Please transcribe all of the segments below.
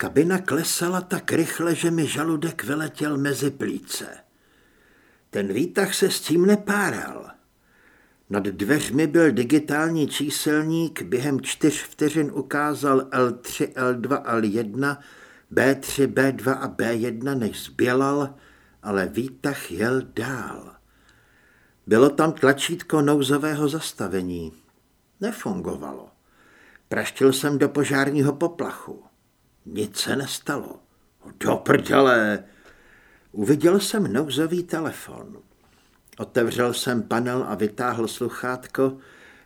Kabina klesala tak rychle, že mi žaludek vyletěl mezi plíce. Ten výtah se s tím nepáral. Nad dveřmi byl digitální číselník, během čtyř vteřin ukázal L3, L2, L1, B3, B2 a B1, než zbělal, ale výtah jel dál. Bylo tam tlačítko nouzového zastavení. Nefungovalo. Praštil jsem do požárního poplachu. Nic se nestalo. Do prdele! Uviděl jsem nouzový telefon. Otevřel jsem panel a vytáhl sluchátko.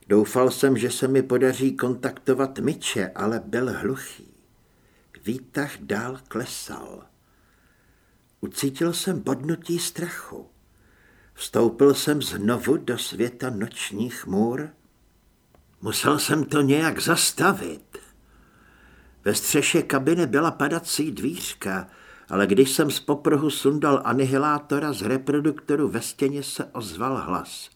Doufal jsem, že se mi podaří kontaktovat Myče, ale byl hluchý. Výtah dál klesal. Ucítil jsem bodnutí strachu. Vstoupil jsem znovu do světa nočních můr. Musel jsem to nějak zastavit. Ve střeše kabiny byla padací dvířka, ale když jsem z poprhu sundal anihilátora z reproduktoru ve stěně se ozval hlas.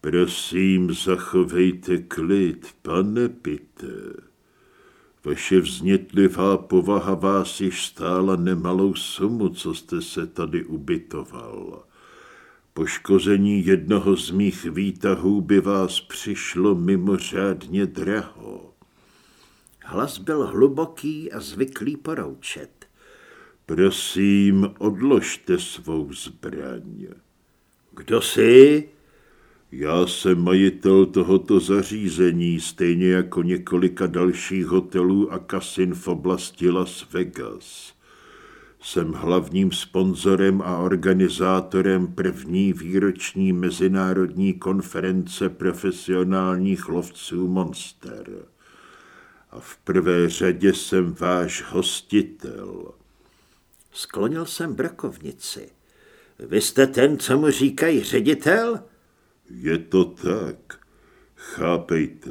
Prosím, zachovejte klid, pane Pite. Vaše vznětlivá povaha vás již stála nemalou sumu, co jste se tady ubytoval. Poškození jednoho z mých výtahů by vás přišlo mimořádně draho. Hlas byl hluboký a zvyklý poroučet. Prosím, odložte svou zbraň. Kdo jsi? Já jsem majitel tohoto zařízení, stejně jako několika dalších hotelů a kasin v oblasti Las Vegas. Jsem hlavním sponzorem a organizátorem první výroční mezinárodní konference profesionálních lovců Monster. A v prvé řadě jsem váš hostitel. Sklonil jsem brakovnici. Vy jste ten, co mu říkají ředitel? Je to tak. Chápejte,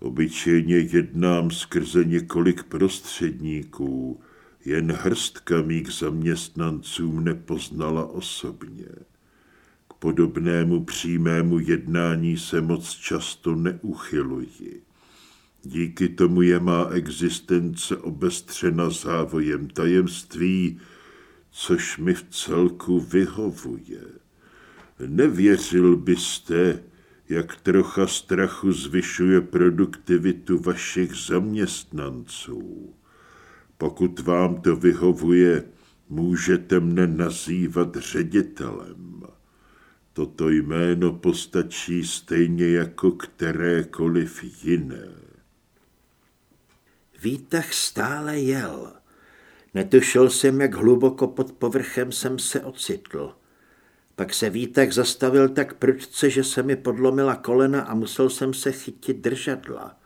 obyčejně jednám skrze několik prostředníků, jen hrstka mých zaměstnanců nepoznala osobně. K podobnému přímému jednání se moc často neuchyluji. Díky tomu je má existence obestřena závojem tajemství, což mi v celku vyhovuje. Nevěřil byste, jak trocha strachu zvyšuje produktivitu vašich zaměstnanců. Pokud vám to vyhovuje, můžete mne nazývat ředitelem. Toto jméno postačí stejně jako kterékoliv jiné. Výtah stále jel. Netušil jsem, jak hluboko pod povrchem jsem se ocitl. Pak se výtah zastavil tak prudce, že se mi podlomila kolena a musel jsem se chytit držadla.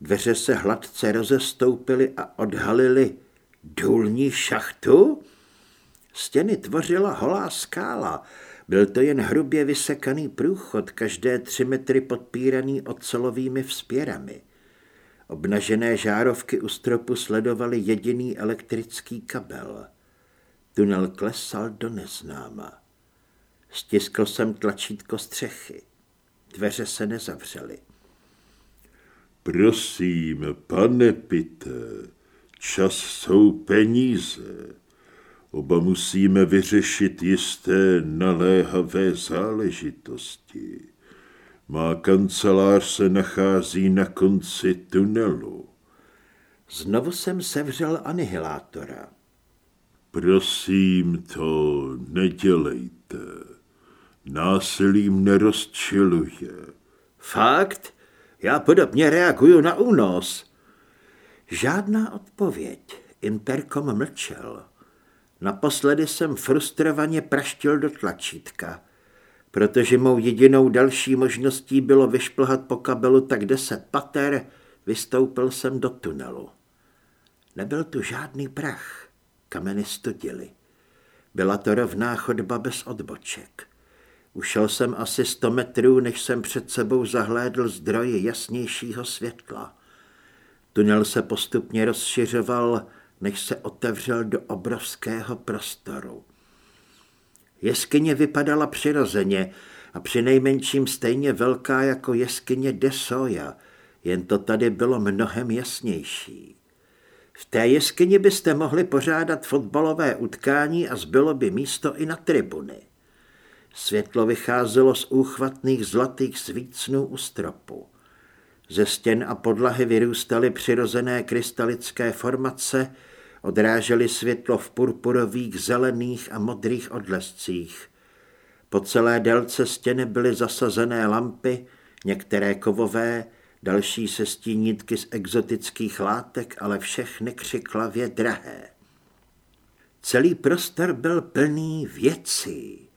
Dveře se hladce rozestoupily a odhalily důlní šachtu? Stěny tvořila holá skála. Byl to jen hrubě vysekaný průchod, každé tři metry podpíraný ocelovými vzpěrami. Obnažené žárovky u stropu sledovaly jediný elektrický kabel. Tunel klesal do neznáma. Stiskl jsem tlačítko střechy. Dveře se nezavřely. Prosím, pane Pite, čas jsou peníze. Oba musíme vyřešit jisté naléhavé záležitosti. Má kancelář se nachází na konci tunelu. Znovu jsem sevřel anihilátora. Prosím, to nedělejte. Násilím nerozčiluje. Fakt? Já podobně reaguju na únos. Žádná odpověď. Interkom mlčel. Naposledy jsem frustrovaně praštil do tlačítka. Protože mou jedinou další možností bylo vyšplhat po kabelu tak deset pater, vystoupil jsem do tunelu. Nebyl tu žádný prach, kameny studily. Byla to rovná chodba bez odboček. Ušel jsem asi sto metrů, než jsem před sebou zahlédl zdroje jasnějšího světla. Tunel se postupně rozšiřoval, než se otevřel do obrovského prostoru. Jeskyně vypadala přirozeně a při nejmenším stejně velká jako jeskyně Desoja, jen to tady bylo mnohem jasnější. V té jeskyni byste mohli pořádat fotbalové utkání a zbylo by místo i na tribuny. Světlo vycházelo z úchvatných zlatých svícnů u stropu. Ze stěn a podlahy vyrůstaly přirozené krystalické formace, odrážely světlo v purpurových, zelených a modrých odlescích. Po celé délce stěny byly zasazené lampy, některé kovové, další se stínítky z exotických látek, ale všechny křiklavě drahé. Celý prostor byl plný věcí.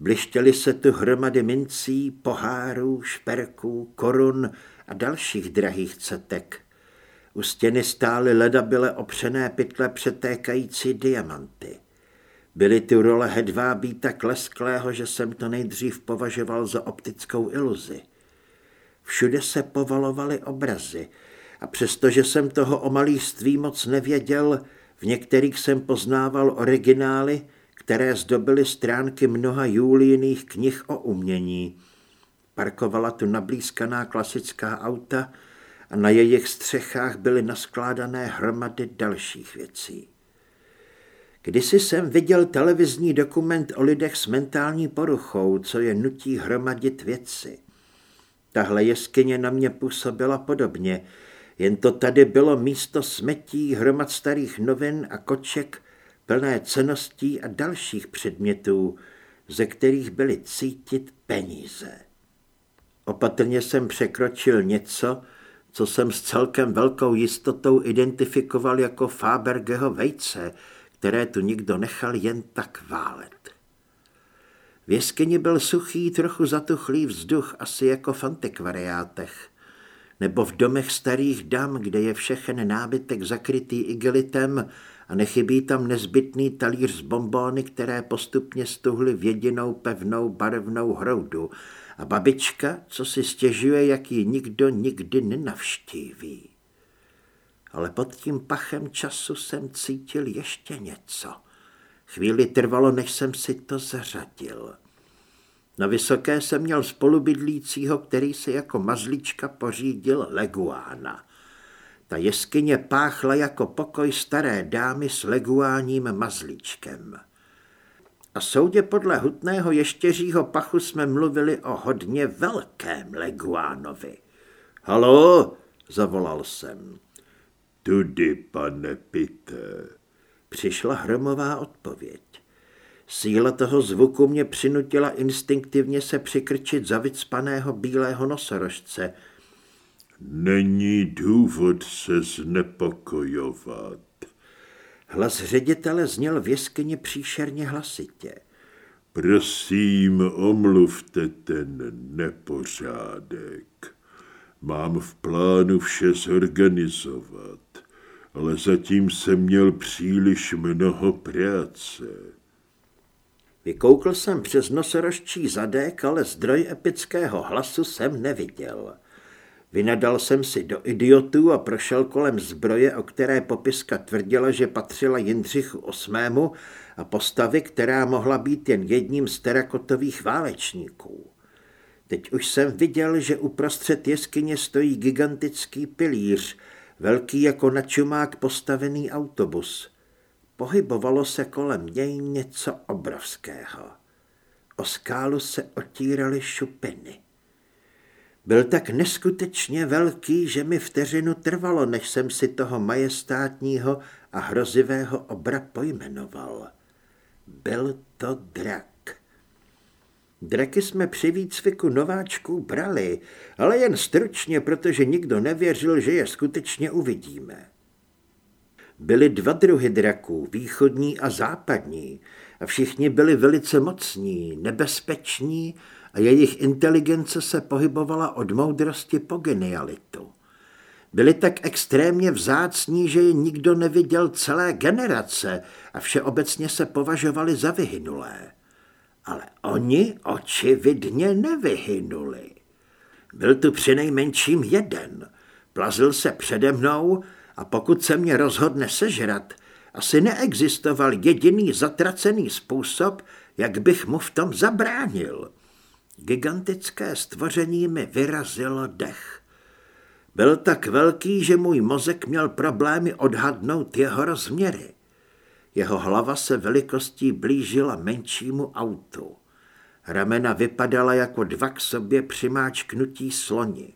Blištěly se tu hromady mincí, pohárů, šperků, korun a dalších drahých cetek. U stěny stály ledabile opřené pytle přetékající diamanty. Byly tu role hedvábí tak lesklého, že jsem to nejdřív považoval za optickou iluzi. Všude se povalovaly obrazy a přestože jsem toho o malíství moc nevěděl, v některých jsem poznával originály, které zdobily stránky mnoha Julíných knih o umění. Parkovala tu nablízkaná klasická auta a na jejich střechách byly naskládané hromady dalších věcí. Kdysi jsem viděl televizní dokument o lidech s mentální poruchou, co je nutí hromadit věci. Tahle jeskyně na mě působila podobně, jen to tady bylo místo smetí, hromad starých novin a koček, plné ceností a dalších předmětů, ze kterých byly cítit peníze. Opatrně jsem překročil něco, co jsem s celkem velkou jistotou identifikoval jako Fabergeho vejce, které tu nikdo nechal jen tak válet. V jeskyni byl suchý, trochu zatuchlý vzduch, asi jako v antikvariátech, nebo v domech starých dam, kde je všechen nábytek zakrytý igelitem a nechybí tam nezbytný talíř z bombóny, které postupně stuhly v jedinou pevnou barevnou hroudu a babička, co si stěžuje, jak ji nikdo nikdy nenavštíví. Ale pod tím pachem času jsem cítil ještě něco. Chvíli trvalo, než jsem si to zařadil. Na Vysoké jsem měl spolubydlícího, který se jako mazlička pořídil leguána. Ta jeskyně páchla jako pokoj staré dámy s leguáním mazlíčkem. A soudě podle hutného ještěřího pachu jsme mluvili o hodně velkém leguánovi. Halo, zavolal jsem. Tudy, pane Pité. Přišla hromová odpověď. Síla toho zvuku mě přinutila instinktivně se přikrčit za vycpaného bílého nosorožce. Není důvod se znepokojovat. Hlas ředitele zněl v jeskyni příšerně hlasitě. Prosím, omluvte ten nepořádek. Mám v plánu vše zorganizovat, ale zatím jsem měl příliš mnoho práce. Vykoukl jsem přes nosorožčí zadek, ale zdroj epického hlasu jsem neviděl. Vynadal jsem si do idiotů a prošel kolem zbroje, o které popiska tvrdila, že patřila Jindřichu VIII a postavy, která mohla být jen jedním z terakotových válečníků. Teď už jsem viděl, že uprostřed jeskyně stojí gigantický pilíř, velký jako na čumák postavený autobus. Pohybovalo se kolem něj něco obrovského. O skálu se otíraly šupiny. Byl tak neskutečně velký, že mi vteřinu trvalo, než jsem si toho majestátního a hrozivého obra pojmenoval. Byl to drak. Draky jsme při výcviku nováčků brali, ale jen stručně, protože nikdo nevěřil, že je skutečně uvidíme. Byly dva druhy draků, východní a západní, a všichni byli velice mocní, nebezpeční a jejich inteligence se pohybovala od moudrosti po genialitu. Byli tak extrémně vzácní, že je nikdo neviděl celé generace a všeobecně se považovali za vyhynulé. Ale oni očividně nevyhynuli. Byl tu přinejmenším jeden. Plazil se přede mnou a pokud se mě rozhodne sežrat, asi neexistoval jediný zatracený způsob, jak bych mu v tom zabránil. Gigantické stvoření mi vyrazilo dech. Byl tak velký, že můj mozek měl problémy odhadnout jeho rozměry. Jeho hlava se velikostí blížila menšímu autu. Ramena vypadala jako dva k sobě přimáčknutí sloni.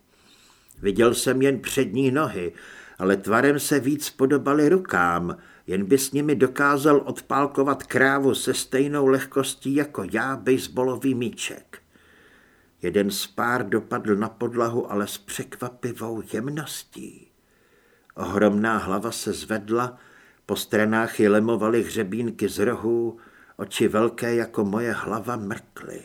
Viděl jsem jen přední nohy, ale tvarem se víc podobaly rukám, jen by s nimi dokázal odpálkovat krávu se stejnou lehkostí jako já baseballový míček. Jeden z pár dopadl na podlahu, ale s překvapivou jemností. Ohromná hlava se zvedla, po stranách ji lemovaly hřebínky z rohů, oči velké jako moje hlava mrkly.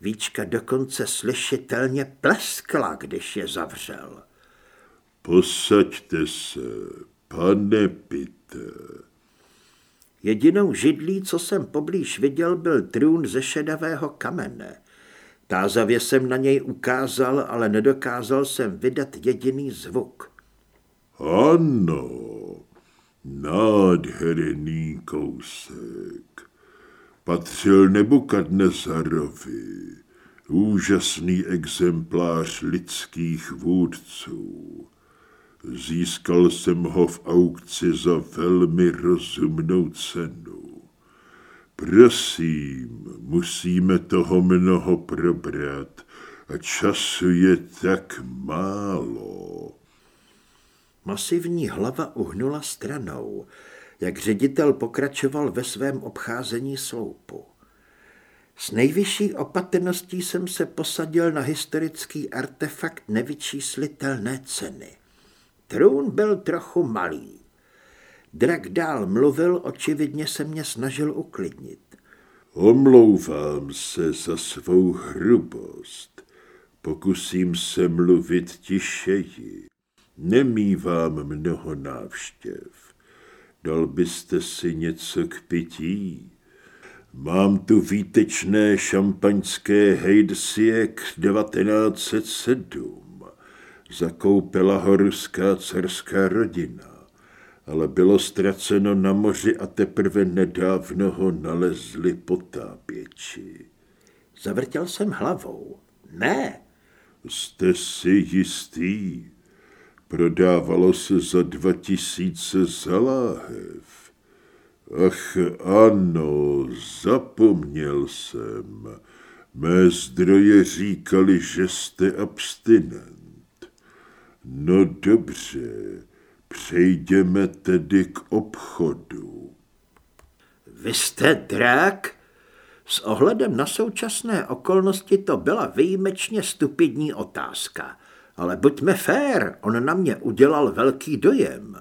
Víčka dokonce slyšitelně pleskla, když je zavřel. Posaďte se, pane Pite. Jedinou židlí, co jsem poblíž viděl, byl trůn ze šedavého kamene. Tázavě jsem na něj ukázal, ale nedokázal jsem vydat jediný zvuk. Ano, nádherný kousek. Patřil Nebukadnezarovi, úžasný exemplář lidských vůdců. Získal jsem ho v aukci za velmi rozumnou cenu. Prosím, musíme toho mnoho probrat a času je tak málo. Masivní hlava uhnula stranou, jak ředitel pokračoval ve svém obcházení sloupu. S nejvyšší opatrností jsem se posadil na historický artefakt nevyčíslitelné ceny. Trůn byl trochu malý. Drak dál mluvil, očividně se mě snažil uklidnit. Omlouvám se za svou hrubost. Pokusím se mluvit tišeji. Nemývám mnoho návštěv. Dal byste si něco k pití? Mám tu výtečné šampaňské Heidsiek 1907. Zakoupila ho ruská carská rodina ale bylo ztraceno na moři a teprve nedávno ho nalezli potápěči. Zavrtěl jsem hlavou. Ne. Jste si jistý? Prodávalo se za dva tisíce za láhev. Ach ano, zapomněl jsem. Mé zdroje říkali, že jste abstinent. No dobře, Přejdeme tedy k obchodu. Vy jste drak? S ohledem na současné okolnosti to byla výjimečně stupidní otázka. Ale buďme fér, on na mě udělal velký dojem.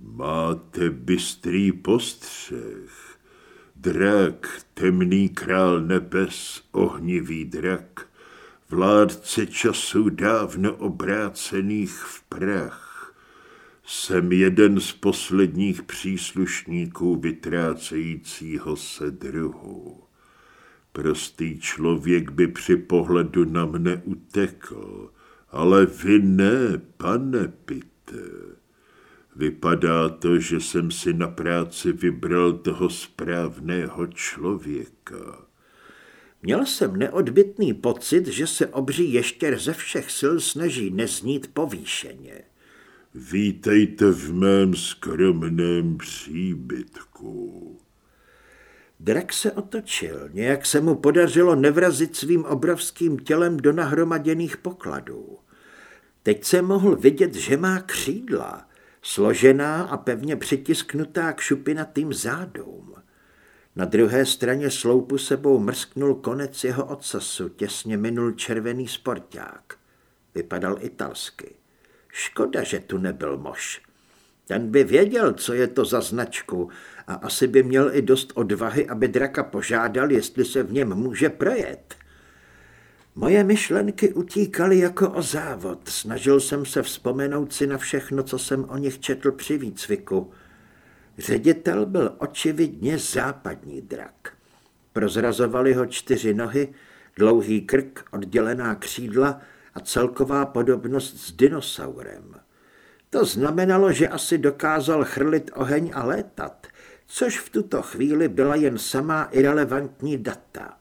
Máte bystrý postřeh. Drak, temný král nebes, ohnivý drak, vládce času dávno obrácených v prach jsem jeden z posledních příslušníků vytrácejícího se druhu. Prostý člověk by při pohledu na mne utekl, ale vy ne, pane Pite. Vypadá to, že jsem si na práci vybral toho správného člověka. Měl jsem neodbitný pocit, že se obří ještě ze všech sil snaží neznít povýšeně. Vítejte v mém skromném příbytku. Drak se otočil, nějak se mu podařilo nevrazit svým obrovským tělem do nahromaděných pokladů. Teď se mohl vidět, že má křídla, složená a pevně přitisknutá k šupinatým zádům. Na druhé straně sloupu sebou mrsknul konec jeho ocasu, těsně minul červený sporták. Vypadal italsky. Škoda, že tu nebyl mož. Ten by věděl, co je to za značku a asi by měl i dost odvahy, aby draka požádal, jestli se v něm může projet. Moje myšlenky utíkaly jako o závod. Snažil jsem se vzpomenout si na všechno, co jsem o nich četl při výcviku. Ředitel byl očividně západní drak. Prozrazovali ho čtyři nohy, dlouhý krk, oddělená křídla a celková podobnost s dinosaurem. To znamenalo, že asi dokázal chrlit oheň a létat, což v tuto chvíli byla jen samá irrelevantní data.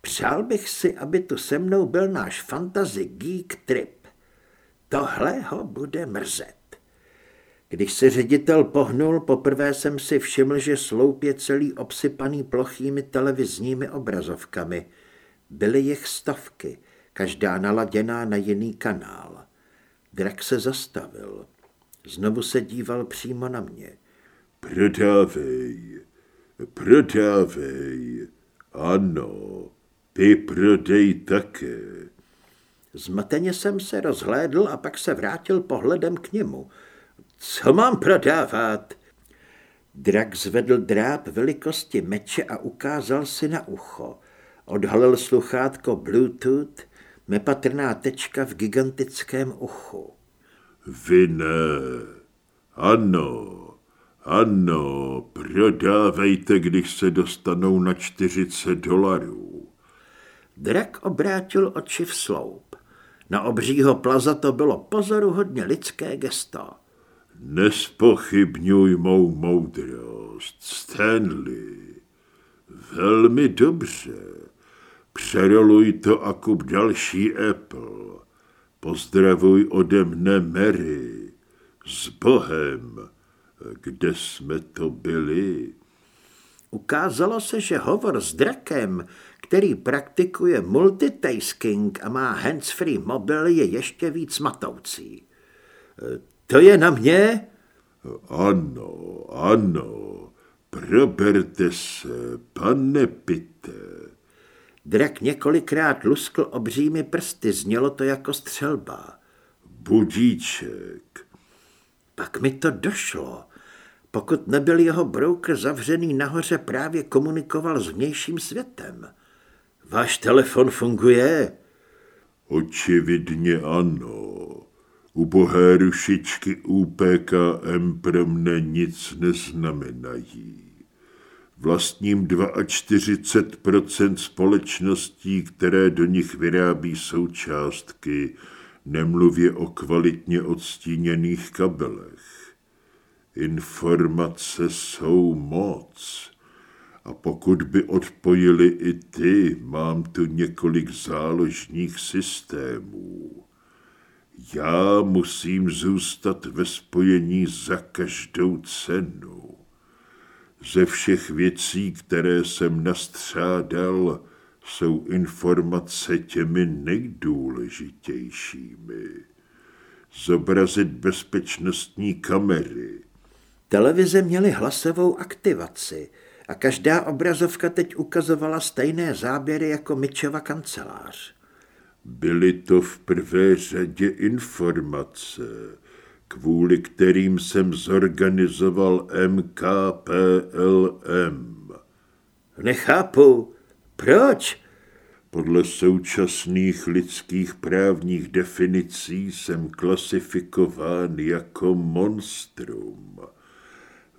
Přál bych si, aby tu se mnou byl náš fantasy geek trip. tohle ho bude mrzet. Když se ředitel pohnul, poprvé jsem si všiml, že sloup je celý obsypaný plochými televizními obrazovkami. Byly jich stovky, každá naladěná na jiný kanál. Drak se zastavil. Znovu se díval přímo na mě. Prodávej, prodávej, ano, ty prodej také. Zmateně jsem se rozhlédl a pak se vrátil pohledem k němu. Co mám prodávat? Drak zvedl dráp velikosti meče a ukázal si na ucho. Odhalil sluchátko Bluetooth, nepatrná tečka v gigantickém uchu. Vy ne. Ano, ano, prodávejte, když se dostanou na 40 dolarů. Drak obrátil oči v sloup. Na obřího plaza to bylo pozoruhodně lidské gesto. Nespochybňuj mou moudrost, Stanley. Velmi dobře. Přeroluj to a kup další Apple. Pozdravuj ode mne Mary. S Bohem. Kde jsme to byli? Ukázalo se, že hovor s drakem, který praktikuje multitasking a má hands-free mobil, je ještě víc matoucí. To je na mě? Ano, ano, proberte se, pane Pite. Drak několikrát luskl obřími prsty, znělo to jako střelba. Budíček. Pak mi to došlo. Pokud nebyl jeho broker zavřený nahoře, právě komunikoval s vnějším světem. Váš telefon funguje? Očividně ano. Ubohé rušičky UPKM pro mne nic neznamenají. Vlastním 42% společností, které do nich vyrábí součástky, nemluvě o kvalitně odstíněných kabelech. Informace jsou moc. A pokud by odpojili i ty, mám tu několik záložních systémů. Já musím zůstat ve spojení za každou cenu. Ze všech věcí, které jsem nastřádal, jsou informace těmi nejdůležitějšími. Zobrazit bezpečnostní kamery. Televize měly hlasovou aktivaci a každá obrazovka teď ukazovala stejné záběry jako Mičova kancelář. Byly to v prvé řadě informace, kvůli kterým jsem zorganizoval MKPLM. Nechápu. Proč? Podle současných lidských právních definicí jsem klasifikován jako monstrum.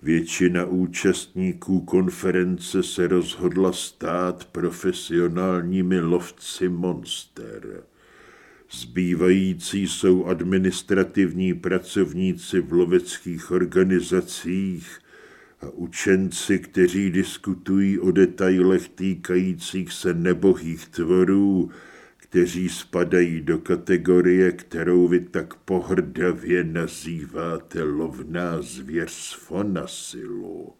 Většina účastníků konference se rozhodla stát profesionálními lovci monster. Zbývající jsou administrativní pracovníci v loveckých organizacích a učenci, kteří diskutují o detailech týkajících se nebohých tvorů, kteří spadají do kategorie, kterou vy tak pohrdavě nazýváte lovná zvěř z Fonasilu.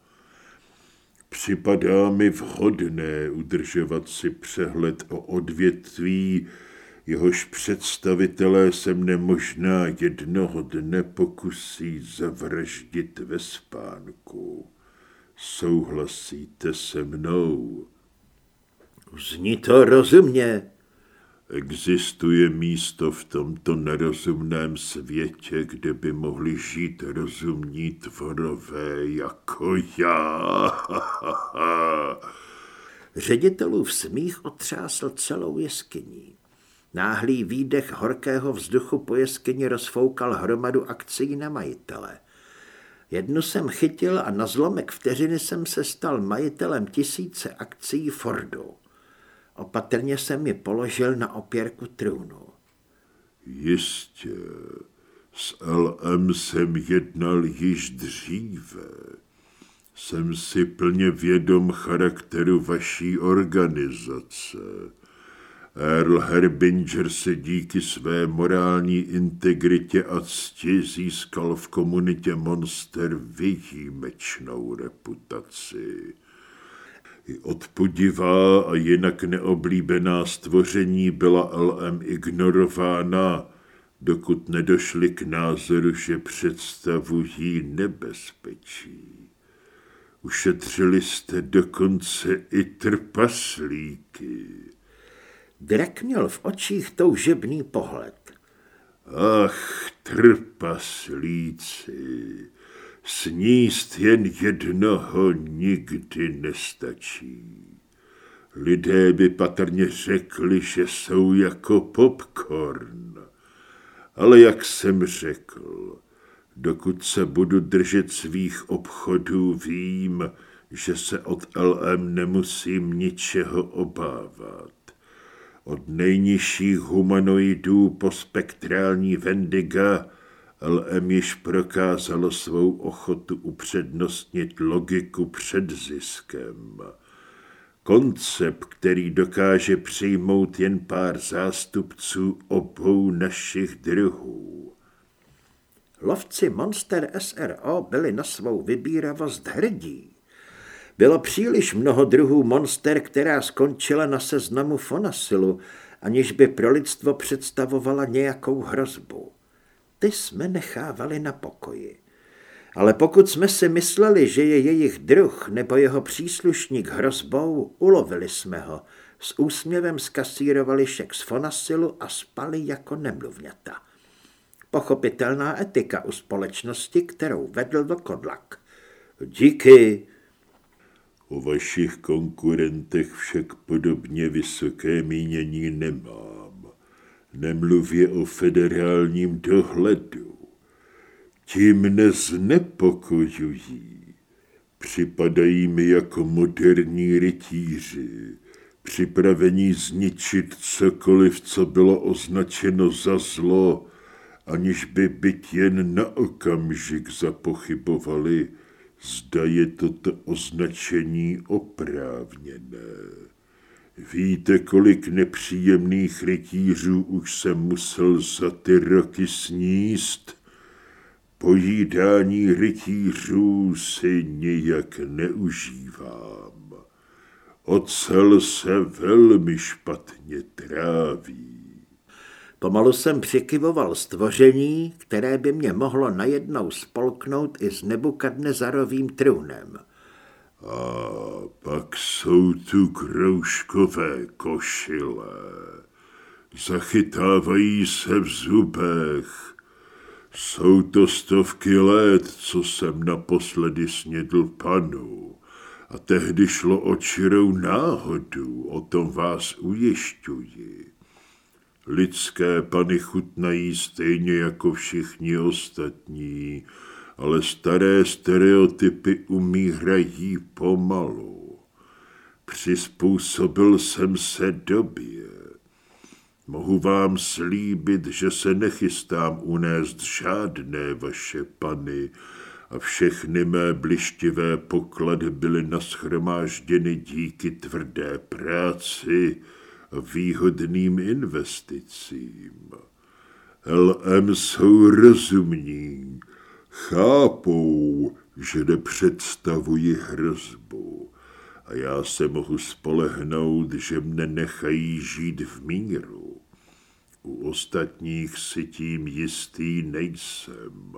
Připadá mi vhodné udržovat si přehled o odvětví, jehož představitelé se mne možná jednoho dne pokusí zavraždit ve spánku. Souhlasíte se mnou? Zní to rozumně. Existuje místo v tomto nerozumném světě, kde by mohli žít rozumní tvorové jako já. Ředitelův smích otřásl celou jeskyní. Náhlý výdech horkého vzduchu po jeskyni rozfoukal hromadu akcí na majitele. Jednu jsem chytil a na zlomek vteřiny jsem se stal majitelem tisíce akcí Fordu. Opatrně jsem je položil na opěrku trůnu. Jistě, s LM jsem jednal již dříve. Jsem si plně vědom charakteru vaší organizace Earl Herbinger se díky své morální integritě a cti získal v komunitě Monster výjimečnou reputaci. I odpudivá a jinak neoblíbená stvoření byla LM ignorována, dokud nedošli k názoru, že představují nebezpečí. Ušetřili jste dokonce i trpaslíky. Drek měl v očích toužebný pohled. Ach, trpaslíci, sníst jen jednoho nikdy nestačí. Lidé by patrně řekli, že jsou jako popcorn. Ale jak jsem řekl, dokud se budu držet svých obchodů, vím, že se od LM nemusím ničeho obávat. Od nejnižších humanoidů po spektrální Vendiga LM již prokázalo svou ochotu upřednostnit logiku před ziskem. Koncept, který dokáže přijmout jen pár zástupců obou našich druhů. Lovci Monster SRO byli na svou vybíravost hrdí. Bylo příliš mnoho druhů monster, která skončila na seznamu Fonasilu, aniž by pro lidstvo představovala nějakou hrozbu. Ty jsme nechávali na pokoji. Ale pokud jsme si mysleli, že je jejich druh nebo jeho příslušník hrozbou, ulovili jsme ho. S úsměvem skasírovali šek z Fonasilu a spali jako nemluvňata. Pochopitelná etika u společnosti, kterou vedl do Kodlak. Díky, O vašich konkurentech však podobně vysoké mínění nemám. Nemluvě o federálním dohledu. Tím neznepokojují. Připadají mi jako moderní rytíři, připravení zničit cokoliv, co bylo označeno za zlo, aniž by byt jen na okamžik zapochybovali, Zda je toto označení oprávněné. Víte, kolik nepříjemných rytířů už jsem musel za ty roky sníst? Pojídání rytířů si nijak neužívám. Ocel se velmi špatně tráví. Pomalu jsem přikyvoval stvoření, které by mě mohlo najednou spolknout i s nebukadnezarovým trůnem. A pak jsou tu kroužkové košile. Zachytávají se v zubech. Jsou to stovky let, co jsem naposledy snědl panu. A tehdy šlo o čirou náhodu, o tom vás ujišťuji. Lidské pany chutnají stejně jako všichni ostatní, ale staré stereotypy umírají pomalu. Přizpůsobil jsem se době. Mohu vám slíbit, že se nechystám unést žádné vaše pany a všechny mé blištivé poklady byly naschromážděny díky tvrdé práci, výhodným investicím. LM jsou rozumní, chápou, že nepředstavují hrozbu a já se mohu spolehnout, že mne nechají žít v míru. U ostatních si tím jistý nejsem.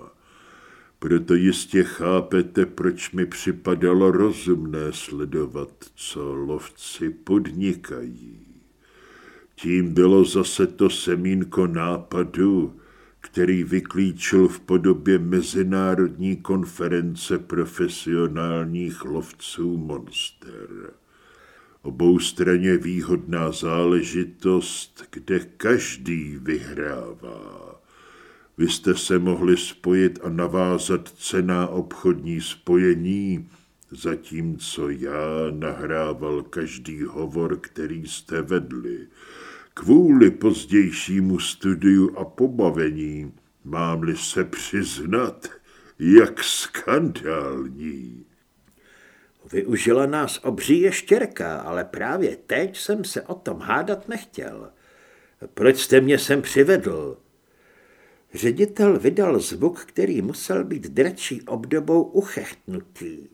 Proto jistě chápete, proč mi připadalo rozumné sledovat, co lovci podnikají. Tím bylo zase to semínko nápadu, který vyklíčil v podobě Mezinárodní konference profesionálních lovců monster. Obou straně výhodná záležitost, kde každý vyhrává. Vy jste se mohli spojit a navázat cená obchodní spojení, zatímco já nahrával každý hovor, který jste vedli Kvůli pozdějšímu studiu a pobavení mám-li se přiznat, jak skandální. Využila nás obří ještěrka, ale právě teď jsem se o tom hádat nechtěl. Proč jste mě sem přivedl? Ředitel vydal zvuk, který musel být dračí obdobou uchechtnutý.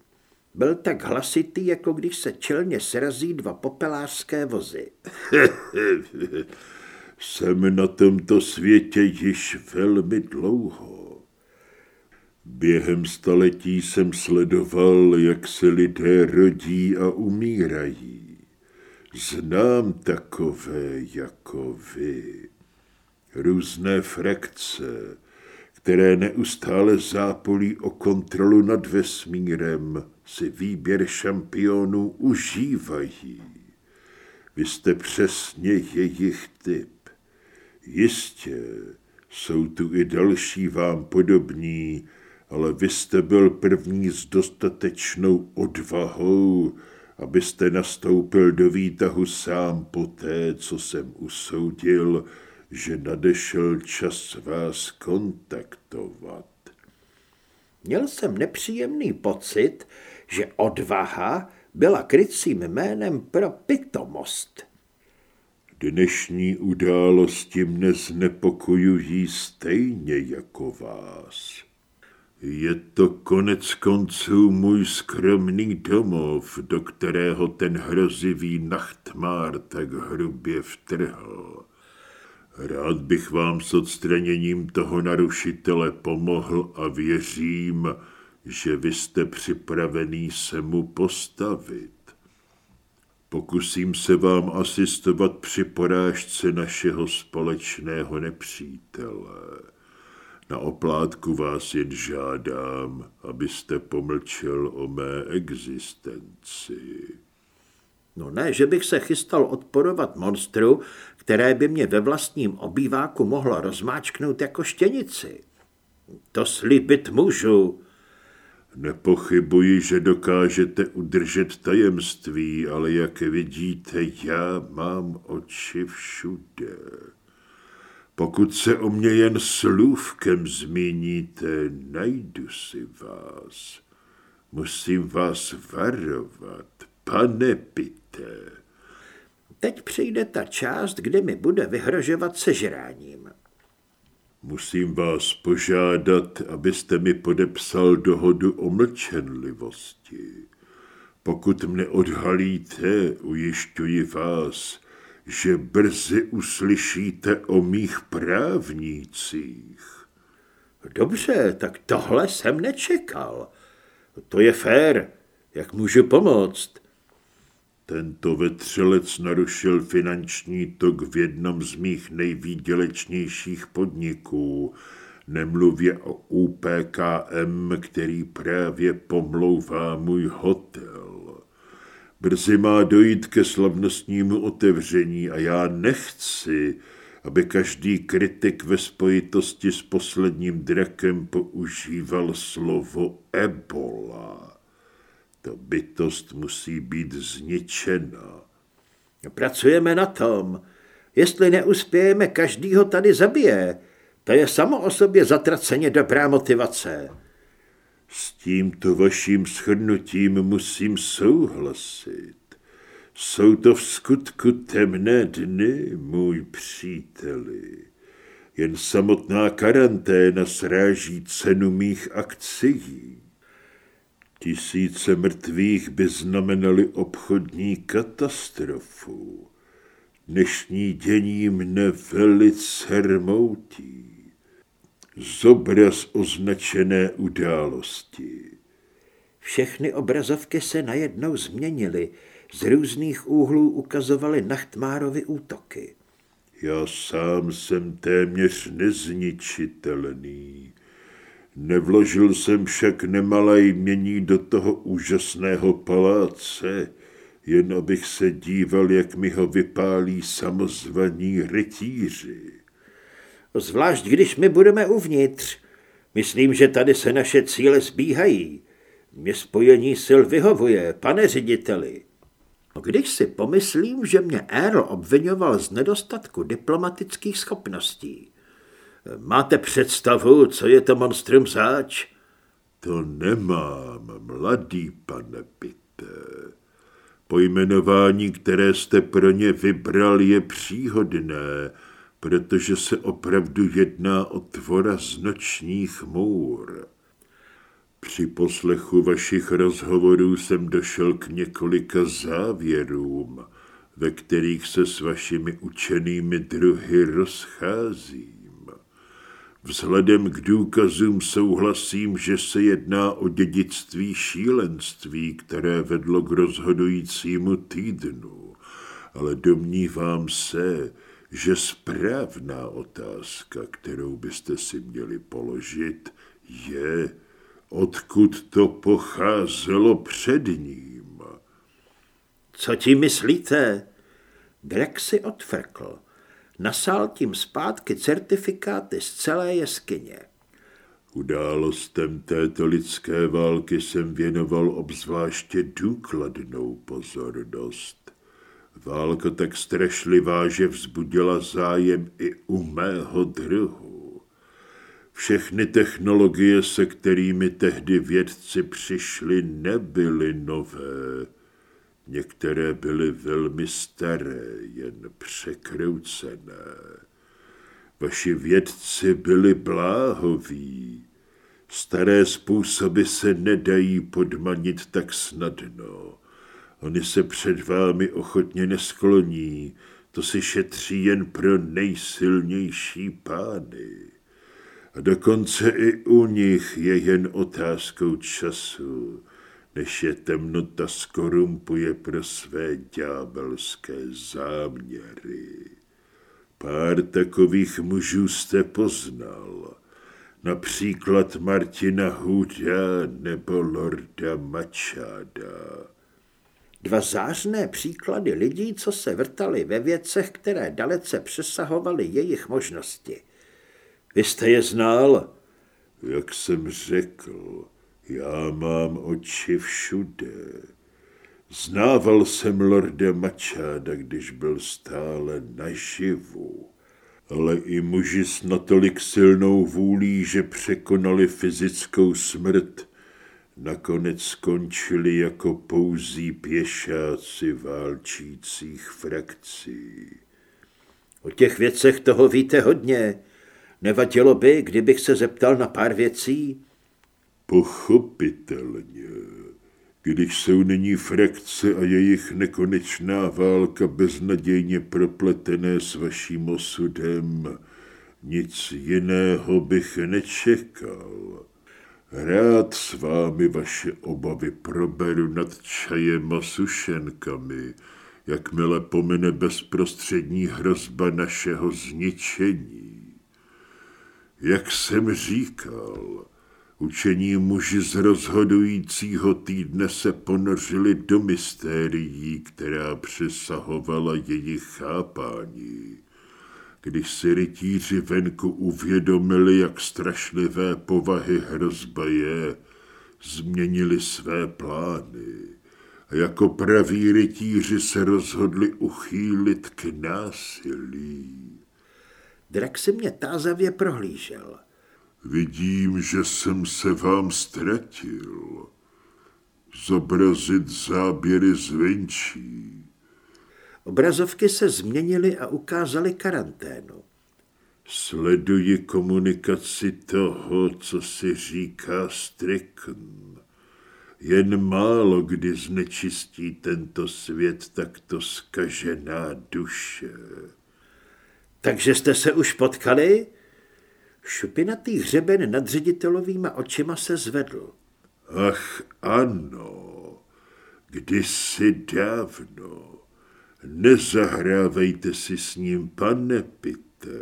Byl tak hlasitý, jako když se čelně srazí dva popelářské vozy. Jsem na tomto světě již velmi dlouho. Během staletí jsem sledoval, jak se lidé rodí a umírají. Znám takové jako vy. Různé frakce, které neustále zápolí o kontrolu nad vesmírem, si výběr šampionů užívají. Vy jste přesně jejich typ. Jistě, jsou tu i další vám podobní, ale vy jste byl první s dostatečnou odvahou, abyste nastoupil do výtahu sám poté, co jsem usoudil, že nadešel čas vás kontaktovat. Měl jsem nepříjemný pocit, že odvaha byla krycím jménem pro pitomost. Dnešní události mne znepokojují stejně jako vás. Je to konec konců můj skromný domov, do kterého ten hrozivý nachtmár tak hrubě vtrhl. Rád bych vám s odstraněním toho narušitele pomohl a věřím, že vy jste připravený se mu postavit. Pokusím se vám asistovat při porážce našeho společného nepřítele. Na oplátku vás jen žádám, abyste pomlčel o mé existenci. No ne, že bych se chystal odporovat monstru, které by mě ve vlastním obýváku mohlo rozmáčknout jako štěnici. To slíbit můžu. Nepochybuji, že dokážete udržet tajemství, ale jak vidíte, já mám oči všude. Pokud se o mě jen slůvkem zmíníte, najdu si vás. Musím vás varovat, pane Pité. Teď přijde ta část, kde mi bude vyhrožovat sežráním. Musím vás požádat, abyste mi podepsal dohodu o mlčenlivosti. Pokud mne odhalíte, ujišťuji vás, že brzy uslyšíte o mých právnících. Dobře, tak tohle jsem nečekal. To je fér. Jak můžu pomoct? Tento vetřelec narušil finanční tok v jednom z mých nejvýdělečnějších podniků, nemluvě o UPKM, který právě pomlouvá můj hotel. Brzy má dojít ke slavnostnímu otevření a já nechci, aby každý kritik ve spojitosti s posledním drakem používal slovo ebola. Ta bytost musí být zničena. Pracujeme na tom. Jestli neuspějeme, každý ho tady zabije. To je samo o sobě zatraceně dobrá motivace. S tímto vaším shrnutím musím souhlasit. Jsou to v skutku temné dny, můj příteli. Jen samotná karanténa sráží cenu mých akcií. Tisíce mrtvých by znamenaly obchodní katastrofu. Dnešní dění mne velice rmoutí. Zobraz označené události. Všechny obrazovky se najednou změnily. Z různých úhlů ukazovaly Nachtmárovy útoky. Já sám jsem téměř nezničitelný. Nevložil jsem však nemalé jmění do toho úžasného paláce, jen abych se díval, jak mi ho vypálí samozvaní rytíři. Zvlášť, když my budeme uvnitř. Myslím, že tady se naše cíle zbíhají. Mě spojení sil vyhovuje, pane řediteli. Když si pomyslím, že mě Earl obvinoval z nedostatku diplomatických schopností, Máte představu, co je to monstrum zač? To nemám, mladý pane Pitt. Pojmenování, které jste pro ně vybral, je příhodné, protože se opravdu jedná o tvora z nočních můr. Při poslechu vašich rozhovorů jsem došel k několika závěrům, ve kterých se s vašimi učenými druhy rozcházím. Vzhledem k důkazům souhlasím, že se jedná o dědictví šílenství, které vedlo k rozhodujícímu týdnu, ale domnívám se, že správná otázka, kterou byste si měli položit, je, odkud to pocházelo před ním. Co tím myslíte? Greg si odfrkl. Nasál tím zpátky certifikáty z celé jeskyně. Událostem této lidské války jsem věnoval obzvláště důkladnou pozornost. Válka tak strašlivá, že vzbudila zájem i u mého druhu. Všechny technologie, se kterými tehdy vědci přišli, nebyly nové. Některé byly velmi staré, jen překroucené. Vaši vědci byli bláhoví. Staré způsoby se nedají podmanit tak snadno. Oni se před vámi ochotně neskloní, to si šetří jen pro nejsilnější pány. A dokonce i u nich je jen otázkou času, než je temnota skorumpuje pro své ďábelské záměry. Pár takových mužů jste poznal, například Martina Huda nebo Lorda Mačáda. Dva zářné příklady lidí, co se vrtali ve věcech, které dalece přesahovaly jejich možnosti. Vy jste je znal? Jak jsem řekl, já mám oči všude. Znával jsem lorda Mačáda, když byl stále naživu, ale i muži s natolik silnou vůlí, že překonali fyzickou smrt, nakonec skončili jako pouzí pěšáci válčících frakcí. O těch věcech toho víte hodně. Nevadilo by, kdybych se zeptal na pár věcí? Pochopitelně. Když jsou nyní frakce a jejich nekonečná válka beznadějně propletené s vaším osudem, nic jiného bych nečekal. Rád s vámi vaše obavy proberu nad čajem a sušenkami, jakmile pomine bezprostřední hrozba našeho zničení. Jak jsem říkal, Učení muži z rozhodujícího týdne se ponořili do mystérií, která přesahovala jejich chápání. Když si rytíři venku uvědomili, jak strašlivé povahy hrozba je, změnili své plány a jako praví rytíři se rozhodli uchýlit k násilí. Drak si mě tázavě prohlížel. Vidím, že jsem se vám ztratil. Zobrazit záběry zvenčí. Obrazovky se změnily a ukázaly karanténu. Sleduji komunikaci toho, co si říká Strickn. Jen málo kdy znečistí tento svět takto skažená duše. Takže jste se už potkali? Šupinatý hřeben nad ředitelovýma očima se zvedl. Ach ano, kdysi dávno. Nezahrávejte si s ním, pane Pite.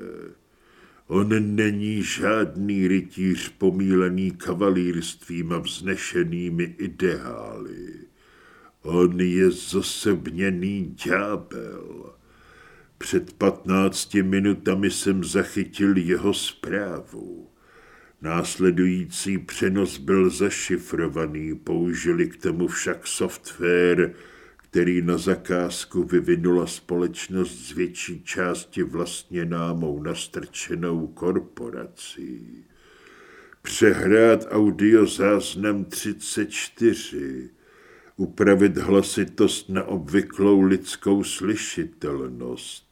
On není žádný rytíř pomílený kavalírstvím a vznešenými ideály. On je zosobněný ďábel před patnácti minutami jsem zachytil jeho zprávu. Následující přenos byl zašifrovaný, použili k tomu však software, který na zakázku vyvinula společnost z větší části vlastně námou nastrčenou korporací. Přehrát audiozáznam 34, upravit hlasitost na obvyklou lidskou slyšitelnost.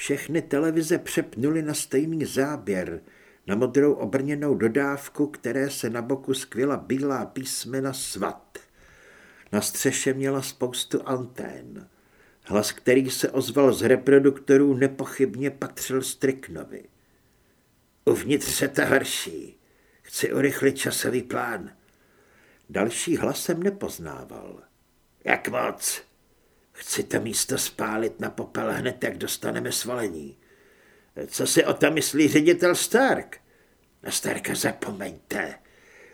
Všechny televize přepnuly na stejný záběr, na modrou obrněnou dodávku, které se na boku skvěla bílá písmena svat. Na střeše měla spoustu antén. Hlas, který se ozval z reproduktorů, nepochybně patřil Striknovi. Uvnitř se ta horší. Chci urychlit časový plán. Další hlas jsem nepoznával. Jak moc? Chci to místo spálit na popel hned, jak dostaneme svolení. Co si o tom myslí ředitel Stark? Na Starka zapomeňte.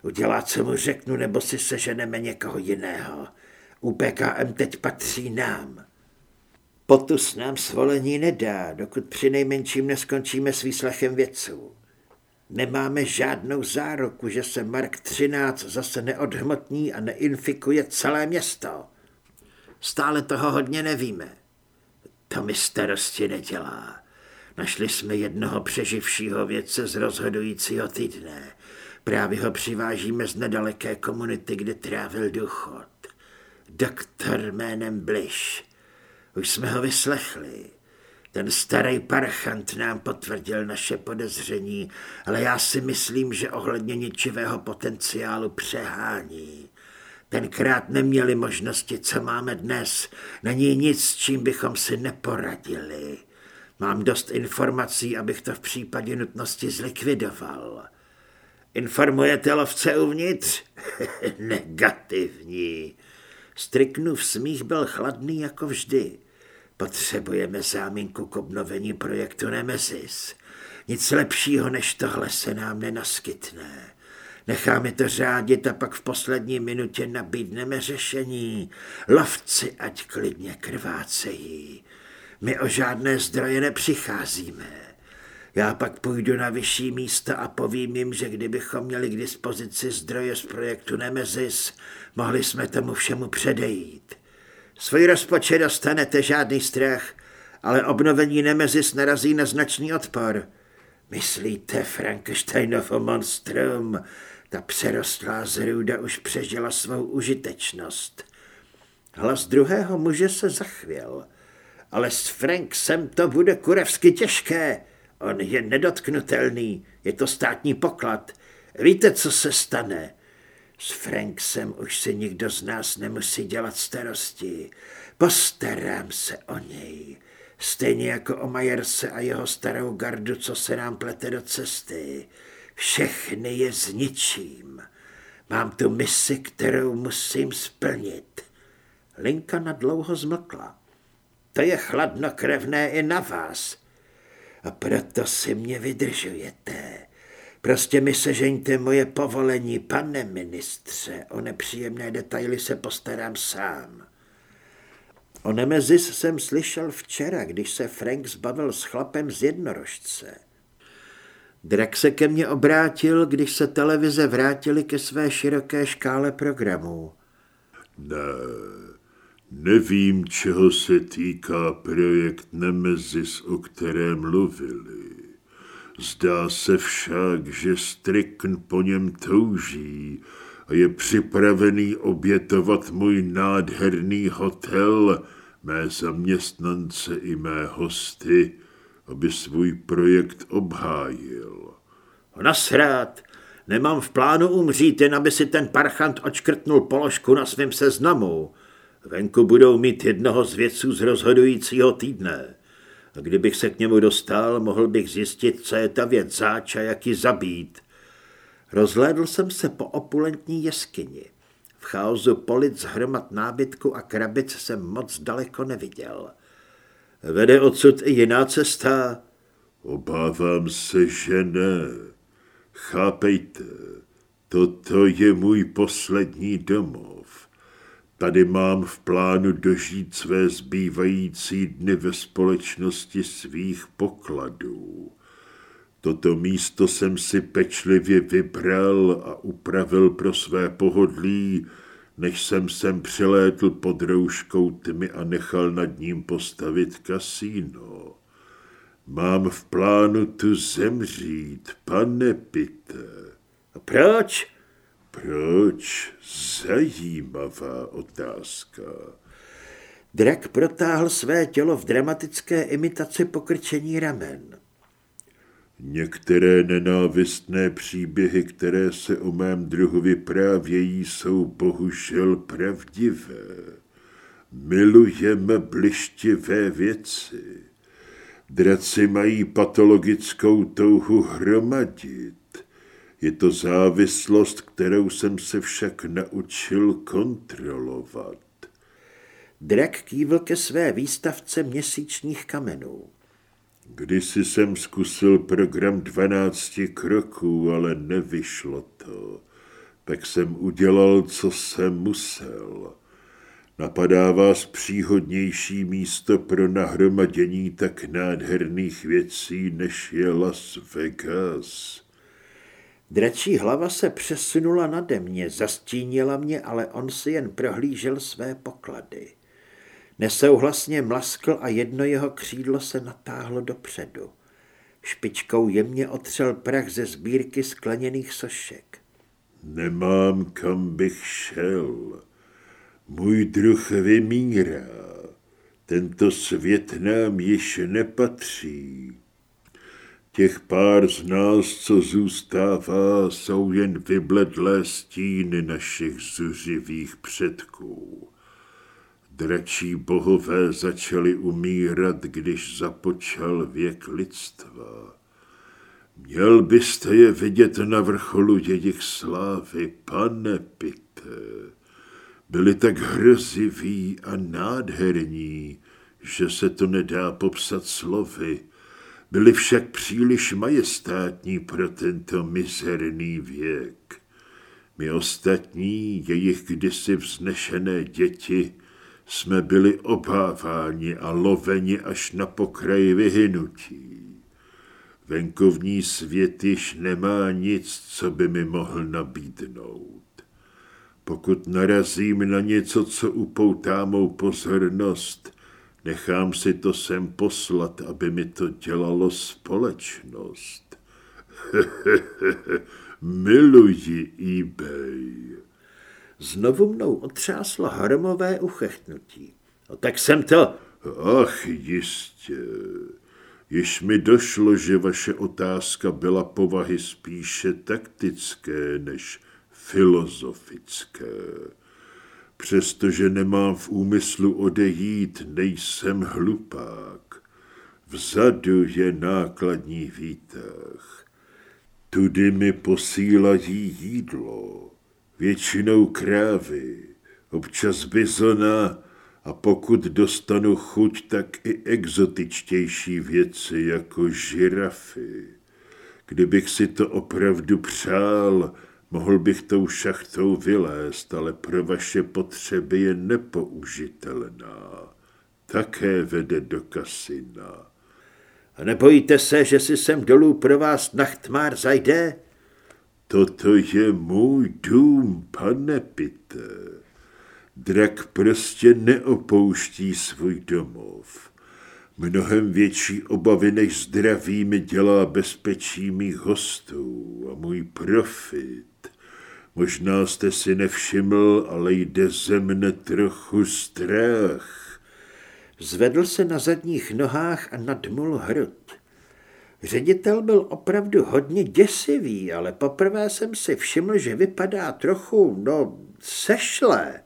Udělá, co mu řeknu, nebo si seženeme někoho jiného. UPKM teď patří nám. Potus nám svolení nedá, dokud při nejmenším neskončíme s výslechem vědců. Nemáme žádnou záruku, že se Mark 13 zase neodhmotní a neinfikuje celé město. Stále toho hodně nevíme. To mi starosti nedělá. Našli jsme jednoho přeživšího vědce z rozhodujícího týdne. Právě ho přivážíme z nedaleké komunity, kde trávil důchod. Doktor jménem Blish. Už jsme ho vyslechli. Ten starý parchant nám potvrdil naše podezření, ale já si myslím, že ohledně ničivého potenciálu přehání. Tenkrát neměli možnosti, co máme dnes. Není nic, s čím bychom si neporadili. Mám dost informací, abych to v případě nutnosti zlikvidoval. Informujete lovce uvnitř? Negativní. Striknův smích byl chladný jako vždy. Potřebujeme záminku k obnovení projektu Nemesis. Nic lepšího než tohle se nám nenaskytne. Necháme to řádit a pak v poslední minutě nabídneme řešení. Lovci ať klidně krvácejí. My o žádné zdroje nepřicházíme. Já pak půjdu na vyšší místa a povím jim, že kdybychom měli k dispozici zdroje z projektu Nemesis, mohli jsme tomu všemu předejít. Svůj rozpočet dostanete žádný strach, ale obnovení Nemezis narazí na značný odpor. Myslíte Frankensteinovo monstrum? Ta přerostlá zrůda už přežila svou užitečnost. Hlas druhého muže se zachvěl. Ale s Franksem to bude kurevsky těžké. On je nedotknutelný, je to státní poklad. Víte, co se stane? S Franksem už si nikdo z nás nemusí dělat starosti. Postarám se o něj. Stejně jako o Majerse a jeho starou gardu, co se nám plete do cesty. Všechny je zničím. Mám tu misi, kterou musím splnit. Linka na dlouho zmlkla. To je chladnokrevné i na vás. A proto si mě vydržujete. Prostě mi sežeňte moje povolení, pane ministře. O nepříjemné detaily se postarám sám. O Nemezis jsem slyšel včera, když se Frank zbavil s chlapem z jednorožce. Drak se ke mně obrátil, když se televize vrátily ke své široké škále programů. Ne, nevím, čeho se týká projekt Nemezis, o kterém mluvili. Zdá se však, že Strikn po něm touží a je připravený obětovat můj nádherný hotel, mé zaměstnance i mé hosty, aby svůj projekt obhájil. Nasrát! Nemám v plánu umřít, jen aby si ten parchant očkrtnul položku na svém seznamu. Venku budou mít jednoho z vědců z rozhodujícího týdne. A kdybych se k němu dostal, mohl bych zjistit, co je ta věc záč a jak ji zabít. Rozhlédl jsem se po opulentní jeskyni. V chaosu polic hromad nábytku a krabic jsem moc daleko neviděl. Vede odsud i jiná cesta? Obávám se, že ne. Chápejte, toto je můj poslední domov. Tady mám v plánu dožít své zbývající dny ve společnosti svých pokladů. Toto místo jsem si pečlivě vybral a upravil pro své pohodlí, než jsem sem přilétl pod rouškou tmy a nechal nad ním postavit kasíno. Mám v plánu tu zemřít, pane Pite. A proč? Proč? Zajímavá otázka. Drak protáhl své tělo v dramatické imitaci pokrčení ramen. Některé nenávistné příběhy, které se o mém druhu vyprávějí, jsou bohužel pravdivé. Milujeme blištivé věci. Draci mají patologickou touhu hromadit. Je to závislost, kterou jsem se však naučil kontrolovat. Drak kývl ke své výstavce měsíčních kamenů. Kdysi jsem zkusil program 12 kroků, ale nevyšlo to. Tak jsem udělal, co jsem musel. Napadá vás příhodnější místo pro nahromadění tak nádherných věcí, než je Las Vegas. Dračí hlava se přesunula nade mě, zastínila mě, ale on si jen prohlížel své poklady. Nesouhlasně mlaskl a jedno jeho křídlo se natáhlo dopředu. Špičkou jemně otřel prach ze sbírky skleněných sošek. Nemám, kam bych šel. Můj druh vymírá. Tento svět nám již nepatří. Těch pár z nás, co zůstává, jsou jen vybledlé stíny našich zuřivých předků. Dračí bohové začali umírat, když započal věk lidstva. Měl byste je vidět na vrcholu jejich slávy, pane Pite. Byli tak hroziví a nádherní, že se to nedá popsat slovy. Byli však příliš majestátní pro tento mizerný věk. My ostatní, jejich kdysi vznešené děti, jsme byli obáváni a loveni až na pokraji vyhynutí. Venkovní svět již nemá nic, co by mi mohl nabídnout. Pokud narazím na něco, co upoutá mou pozornost, nechám si to sem poslat, aby mi to dělalo společnost. Miluji eBay. Znovu mnou otřáslo hromové uchechtnutí. No tak jsem to... Ach, jistě. Již mi došlo, že vaše otázka byla povahy spíše taktické než filozofické. Přestože nemám v úmyslu odejít, nejsem hlupák. Vzadu je nákladní výtah. Tudy mi posílají jídlo většinou krávy, občas bizona a pokud dostanu chuť, tak i exotičtější věci jako žirafy. Kdybych si to opravdu přál, mohl bych tou šachtou vylézt, ale pro vaše potřeby je nepoužitelná. Také vede do kasina. A nebojíte se, že si sem dolů pro vás nachtmár zajde? Toto je můj dům, pane Pite. Drak prostě neopouští svůj domov. Mnohem větší obavy než zdraví mi dělá bezpečí mých hostů a můj profit. Možná jste si nevšiml, ale jde ze mne trochu strach. Zvedl se na zadních nohách a nadmul hrud. Ředitel byl opravdu hodně děsivý, ale poprvé jsem si všiml, že vypadá trochu, no, sešlé.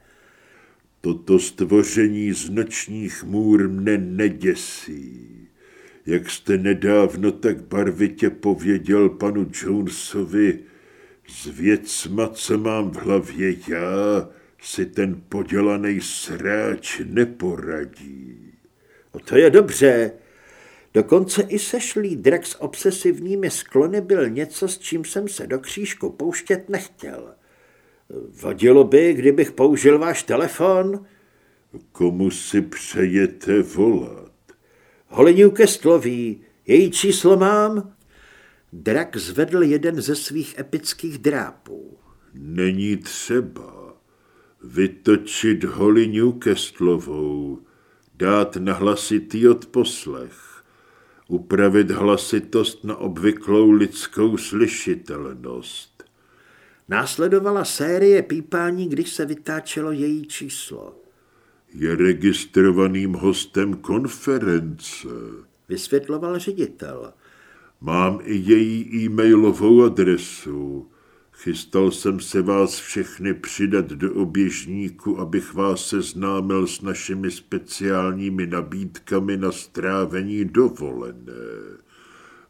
Toto stvoření z nočních můr mne neděsí. Jak jste nedávno tak barvitě pověděl panu Jonesovi, s věcma, co mám v hlavě já, si ten podělaný sráč neporadí. No to je dobře, Dokonce i sešlý drak s obsesivními sklony byl něco, s čím jsem se do křížku pouštět nechtěl. Vadilo by, kdybych použil váš telefon? Komu si přejete volat? Holiniu Kestlový. Její číslo mám? Drak zvedl jeden ze svých epických drápů. Není třeba. Vytočit Holiniu Kestlovou, dát na hlasitý odposlech upravit hlasitost na obvyklou lidskou slyšitelnost. Následovala série pípání, když se vytáčelo její číslo. Je registrovaným hostem konference, vysvětloval ředitel. Mám i její e-mailovou adresu. Chystal jsem se vás všechny přidat do oběžníku, abych vás seznámil s našimi speciálními nabídkami na strávení dovolené.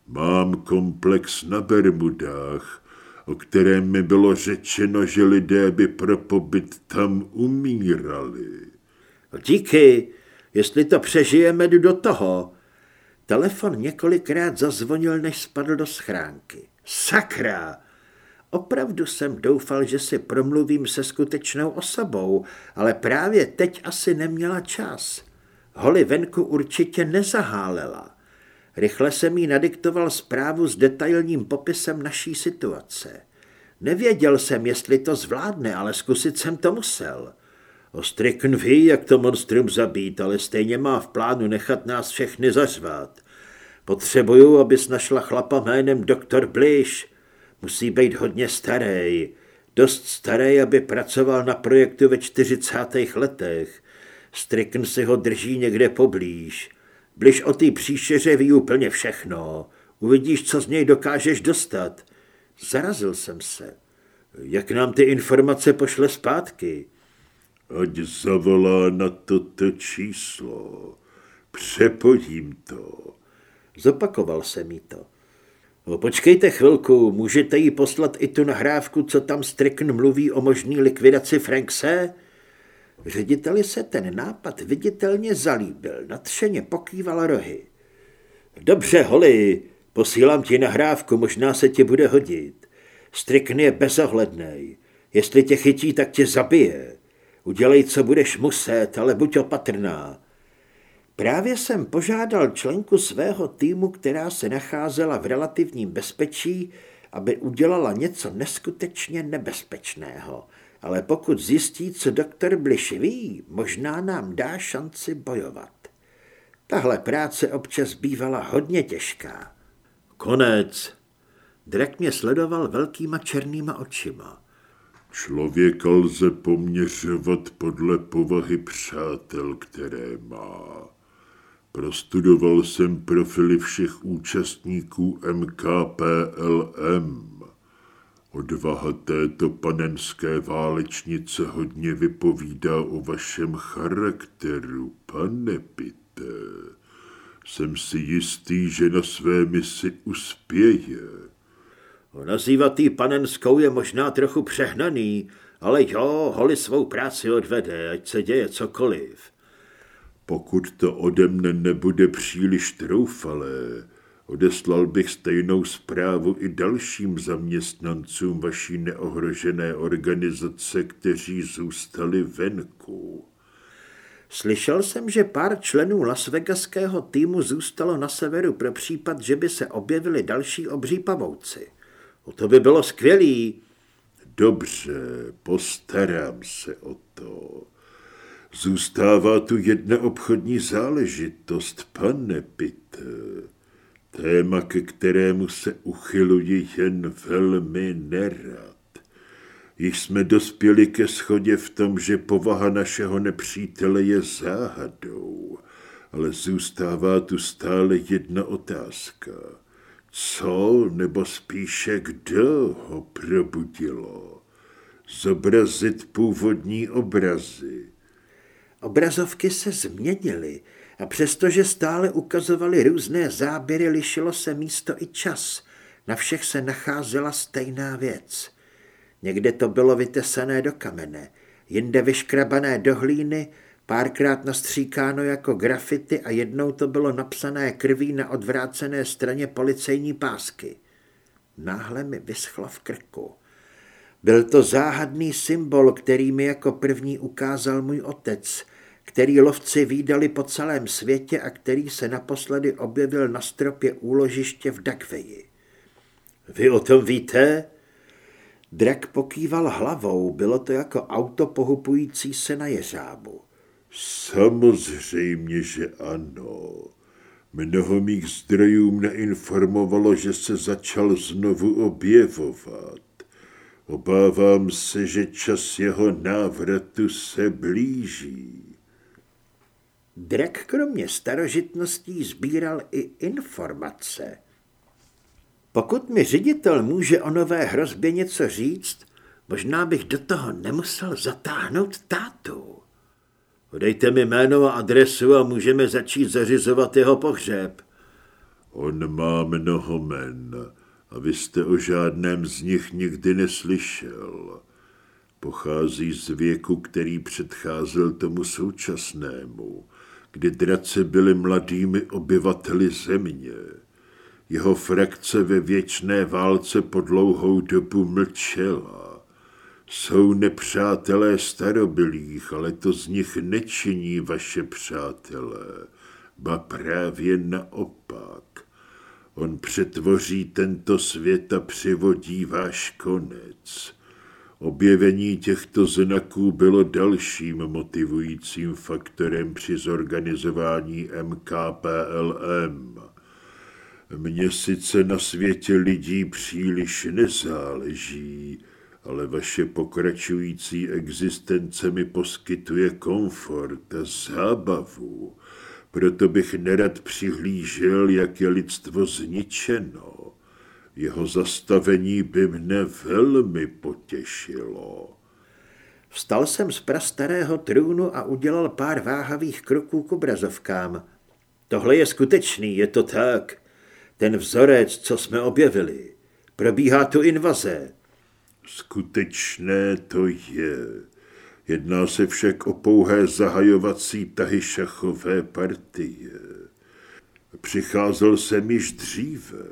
Mám komplex na Bermudách, o kterém mi bylo řečeno, že lidé by pro pobyt tam umírali. Díky, jestli to přežijeme, jdu do toho. Telefon několikrát zazvonil, než spadl do schránky. Sakra! Opravdu jsem doufal, že si promluvím se skutečnou osobou, ale právě teď asi neměla čas. Holi venku určitě nezahálela. Rychle jsem jí nadiktoval zprávu s detailním popisem naší situace. Nevěděl jsem, jestli to zvládne, ale zkusit jsem to musel. Ostrikn ví, jak to monstrum zabít, ale stejně má v plánu nechat nás všechny zařvát. Potřebuju, abys našla chlapa jménem doktor Blish. Musí být hodně starý. Dost starý, aby pracoval na projektu ve 40. letech. Strikn si ho drží někde poblíž. Bliž o té příšeře ví úplně všechno. Uvidíš, co z něj dokážeš dostat. Zarazil jsem se. Jak nám ty informace pošle zpátky? Ať zavolá na toto číslo. Přepojím to. Zopakoval se mi to. No, počkejte chvilku, můžete jí poslat i tu nahrávku, co tam Strickn mluví o možný likvidaci Frankse? Řediteli se ten nápad viditelně zalíbil, nadšeně pokýval rohy. Dobře, Holly, posílám ti nahrávku, možná se ti bude hodit. Strickn je bezohledný. Jestli tě chytí, tak tě zabije. Udělej, co budeš muset, ale buď opatrná. Právě jsem požádal členku svého týmu, která se nacházela v relativním bezpečí, aby udělala něco neskutečně nebezpečného. Ale pokud zjistí, co doktor Bliš ví, možná nám dá šanci bojovat. Tahle práce občas bývala hodně těžká. Konec. Drek mě sledoval velkýma černýma očima. Člověka lze poměřovat podle povahy přátel, které má. Prostudoval jsem profily všech účastníků MKPLM. Odvaha této panenské válečnice hodně vypovídá o vašem charakteru, pane Pite. Jsem si jistý, že na své misi uspěje. Nazývat jí panenskou je možná trochu přehnaný, ale jo, holi svou práci odvede, ať se děje cokoliv. Pokud to ode mne nebude příliš troufalé, odeslal bych stejnou zprávu i dalším zaměstnancům vaší neohrožené organizace, kteří zůstali venku. Slyšel jsem, že pár členů Las Vegaského týmu zůstalo na severu pro případ, že by se objevili další obří pavouci. O to by bylo skvělý. Dobře, postarám se o to. Zůstává tu jedna obchodní záležitost, pane Pitt. Téma, ke kterému se uchyluji jen velmi nerad. Již jsme dospěli ke schodě v tom, že povaha našeho nepřítele je záhadou, ale zůstává tu stále jedna otázka. Co, nebo spíše kdo ho probudilo? Zobrazit původní obrazy, Obrazovky se změnily a přestože stále ukazovaly různé záběry, lišilo se místo i čas. Na všech se nacházela stejná věc. Někde to bylo vytesané do kamene, jinde vyškrabané do hlíny, párkrát nastříkáno jako grafity a jednou to bylo napsané krví na odvrácené straně policejní pásky. Náhle mi vyschlo v krku. Byl to záhadný symbol, který mi jako první ukázal můj otec, který lovci výdali po celém světě a který se naposledy objevil na stropě úložiště v Dakveji. Vy o tom víte? Drak pokýval hlavou, bylo to jako auto pohupující se na jeřábu. Samozřejmě, že ano. Mnoho mých zdrojů mne informovalo, že se začal znovu objevovat. Obávám se, že čas jeho návratu se blíží. Drek kromě starožitností sbíral i informace. Pokud mi ředitel může o nové hrozbě něco říct, možná bych do toho nemusel zatáhnout tátu. Dejte mi jméno a adresu a můžeme začít zařizovat jeho pohřeb. On má mnoho men a vy jste o žádném z nich nikdy neslyšel. Pochází z věku, který předcházel tomu současnému, kdy drace byly mladými obyvateli země. Jeho frakce ve věčné válce po dlouhou dobu mlčela. Jsou nepřátelé starobilých, ale to z nich nečiní vaše přátelé, ba právě naopak. On přetvoří tento svět a přivodí váš konec. Objevení těchto znaků bylo dalším motivujícím faktorem při zorganizování MKPLM. Mně sice na světě lidí příliš nezáleží, ale vaše pokračující existence mi poskytuje komfort a zábavu. Proto bych nerad přihlížel, jak je lidstvo zničeno. Jeho zastavení by mne velmi potěšilo. Vstal jsem z prastarého trůnu a udělal pár váhavých kroků k obrazovkám. Tohle je skutečný, je to tak. Ten vzorec, co jsme objevili. Probíhá tu invaze. Skutečné to je. Jedná se však o pouhé zahajovací tahy šachové partie. Přicházel jsem již dříve.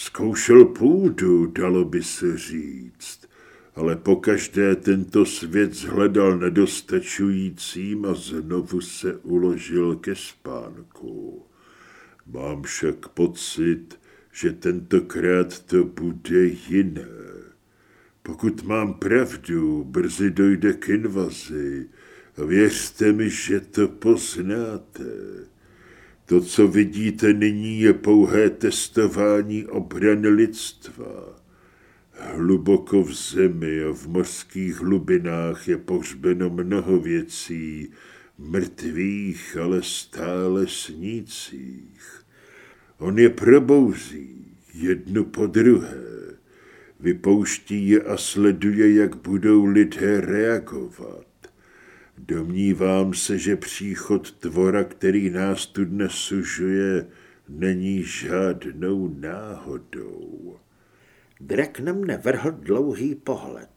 Zkoušel půdu, dalo by se říct, ale pokaždé tento svět zhledal nedostačujícím a znovu se uložil ke spánku. Mám však pocit, že tentokrát to bude jiné. Pokud mám pravdu, brzy dojde k invazi věřte mi, že to poznáte. To, co vidíte nyní, je pouhé testování obrany lidstva. Hluboko v zemi a v mořských hlubinách je pohřbeno mnoho věcí, mrtvých, ale stále snících. On je probouzí, jednu po druhé vypouští je a sleduje, jak budou lidé reagovat. Domnívám se, že příchod tvora, který nás tu dnes sužuje, není žádnou náhodou. Drek na mne vrhl dlouhý pohled.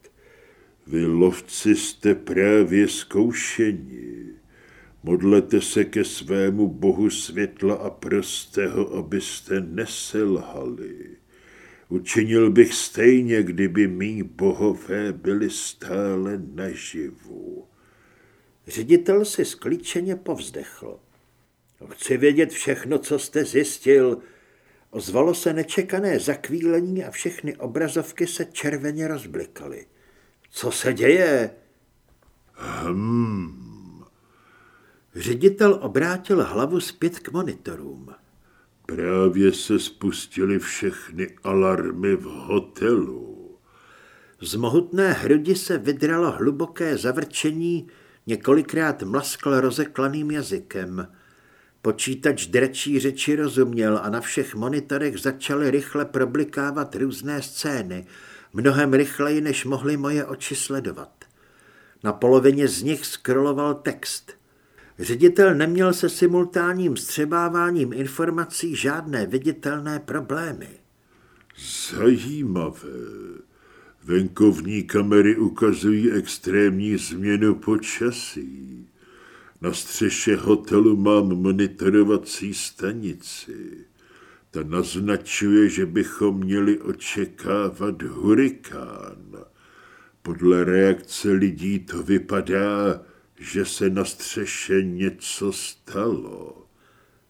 Vy lovci jste právě zkoušeni. Modlete se ke svému bohu světla a prostého, abyste neselhali. Učinil bych stejně, kdyby mý bohové byli stále naživu. Ředitel si sklíčeně povzdechl. Chci vědět všechno, co jste zjistil. Ozvalo se nečekané zakvílení a všechny obrazovky se červeně rozblikaly. Co se děje? Hmm. Ředitel obrátil hlavu zpět k monitorům. Právě se spustily všechny alarmy v hotelu. Z mohutné hrudi se vydralo hluboké zavrčení, několikrát mlaskl rozeklaným jazykem. Počítač drečí řeči rozuměl a na všech monitorech začaly rychle problikávat různé scény, mnohem rychleji, než mohly moje oči sledovat. Na polovině z nich scrolloval text – Ředitel neměl se simultánním střebáváním informací žádné viditelné problémy. Zajímavé. Venkovní kamery ukazují extrémní změnu počasí. Na střeše hotelu mám monitorovací stanici. Ta naznačuje, že bychom měli očekávat hurikán. Podle reakce lidí to vypadá, že se na střeše něco stalo.